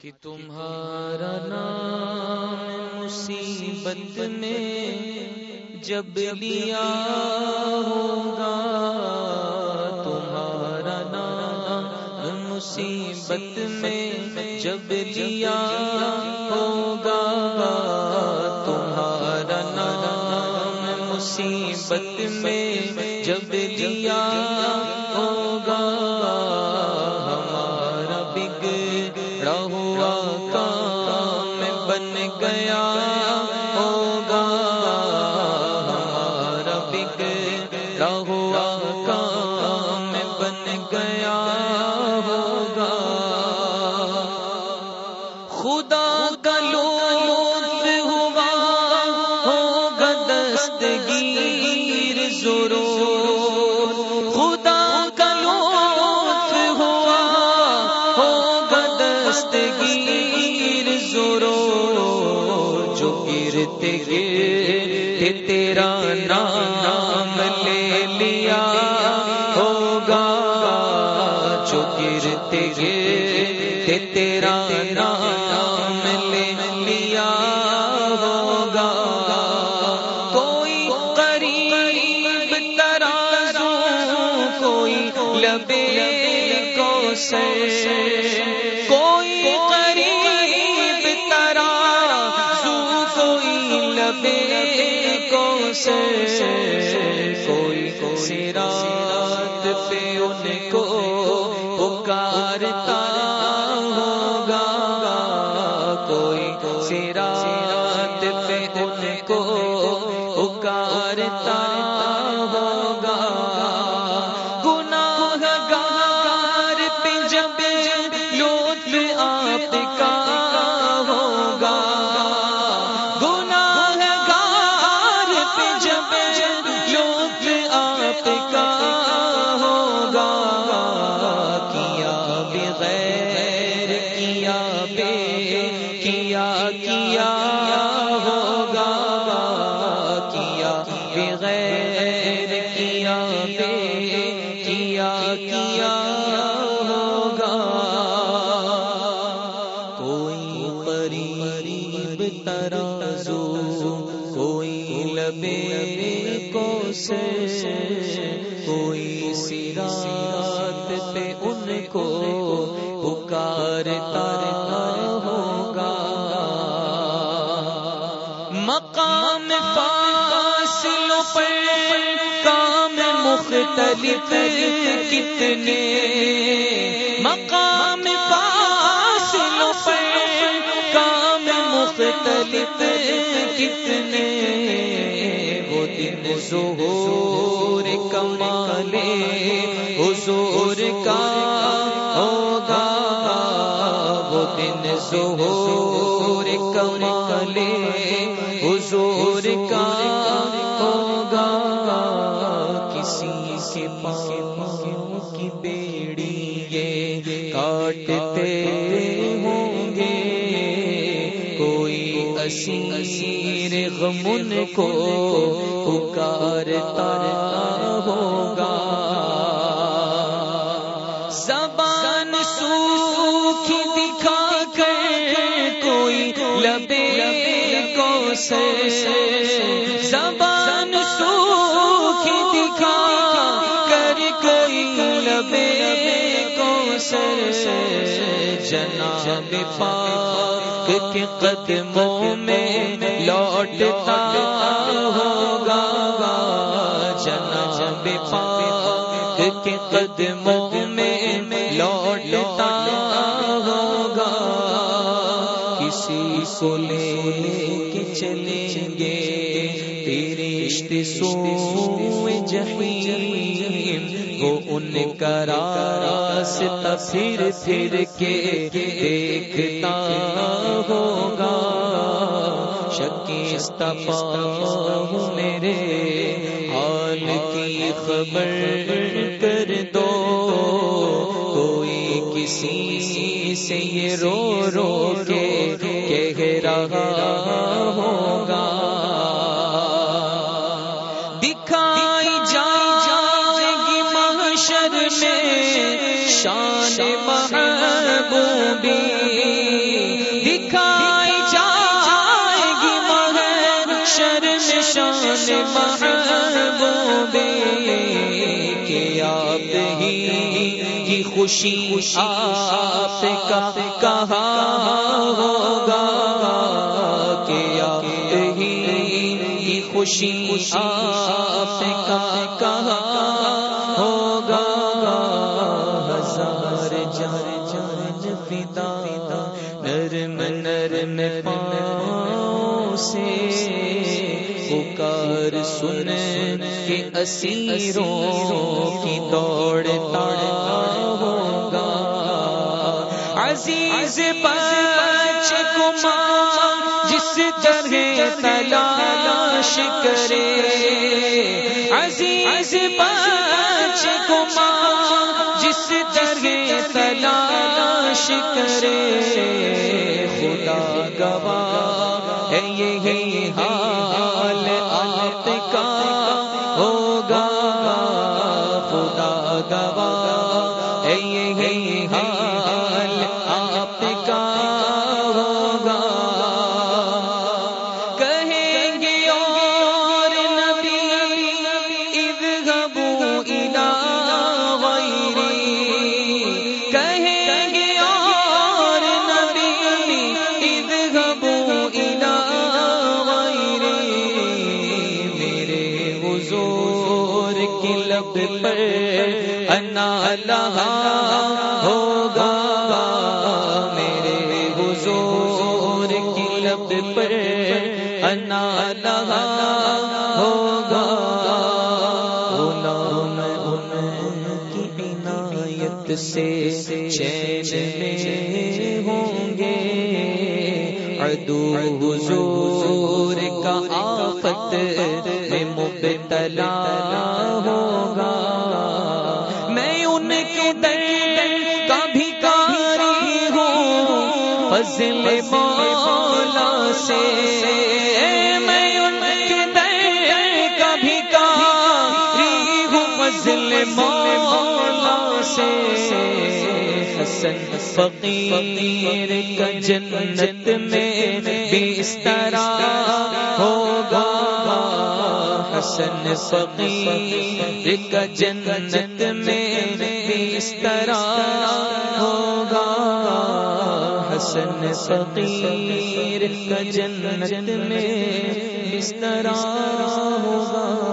کہ تمہارا نام مصیبت میں جب لیا ہوگا، تمہارا نام مصیبت میں جب لیا ہوگا، تمہارا نام مصیبت میں جب لیا ہوگا۔ بگڑا ہوا کام بن گیا ہوگا۔ ہمارا بگڑا ہوا کام بن گیا ہوگا۔ خدا کا لوگ دستگیر زورو جو گرتے گرتے تیرا نام لے لیا ہوگا، جو گرتے گرتے تیرا نام کیا کیا کیا ہوگا، کیا بغیر کیا بے کیا کیا ہوگا۔ کوئی قریب ترازو، کوئی لبے کو سے کوئی سرات پہ ان کو پکارتا مختلف کتنے مقام فاصلوں پر کام مختلف کتنے وہ دن ظہور کمالے حضور کا ہوگا، وہ دن ظہور کمالے حضور کا یہ ہوں گے۔ کوئی اسیر غمن کو پکارتا ہوگا۔ زبان سوکھی دکھا کر کوئی لبے کو سے جناب پاک کے قدموں میں لوٹتا ہوگا جناب پاک کے قدموں میں لوٹتا ہوگا کسی کو لے کے چلیں گے تیرے رشتے سو جہیم وہ ان کا راستہ پھر پھر کے دیکھتا ہوگا۔ شکستہ پاؤں میرے حال کی خبر کر دو۔ کوئی کسی سے یہ رو رو کے کہہ رہا محبوبی دکھائی جائے گی مگر شرم شان محبوبی کہ آپ ہی کی خوشی آپ کا کہا ہوگا؟ کہ آپ ہی کی خوشی آپ کا کہا جان جان پتا نرم نرم پاؤں سے پکار سن کے اسیروں کی دوڑتا ہوگا۔ عزیز بچ کمار، جس طرح تلاش کرے۔ عزیز بچ کمار، جس طرح تلاش کرے خدا گواہ ہے یہی حال آپ کا ہوگا۔ خدا گواہ ہے یہی حال لہا ہوگا میرے حضور کی لب پر انا لہا ہوگا غلام ان کی عنایت سے چین میں ہوں گے عدو حضور کا آفت میں مبتلا کا بھکاری ہوں فضل مولا سے۔ میں ان کے در کا بھکاری ہوں، فضل مولا سے۔ حسن فقیر کا جنت میں بھی اس طرح ہوگا۔ حسن فقیر کا جنت میں طرح ہوگا۔ حسن فقیر کا جنت میں اس طرح ہوگا۔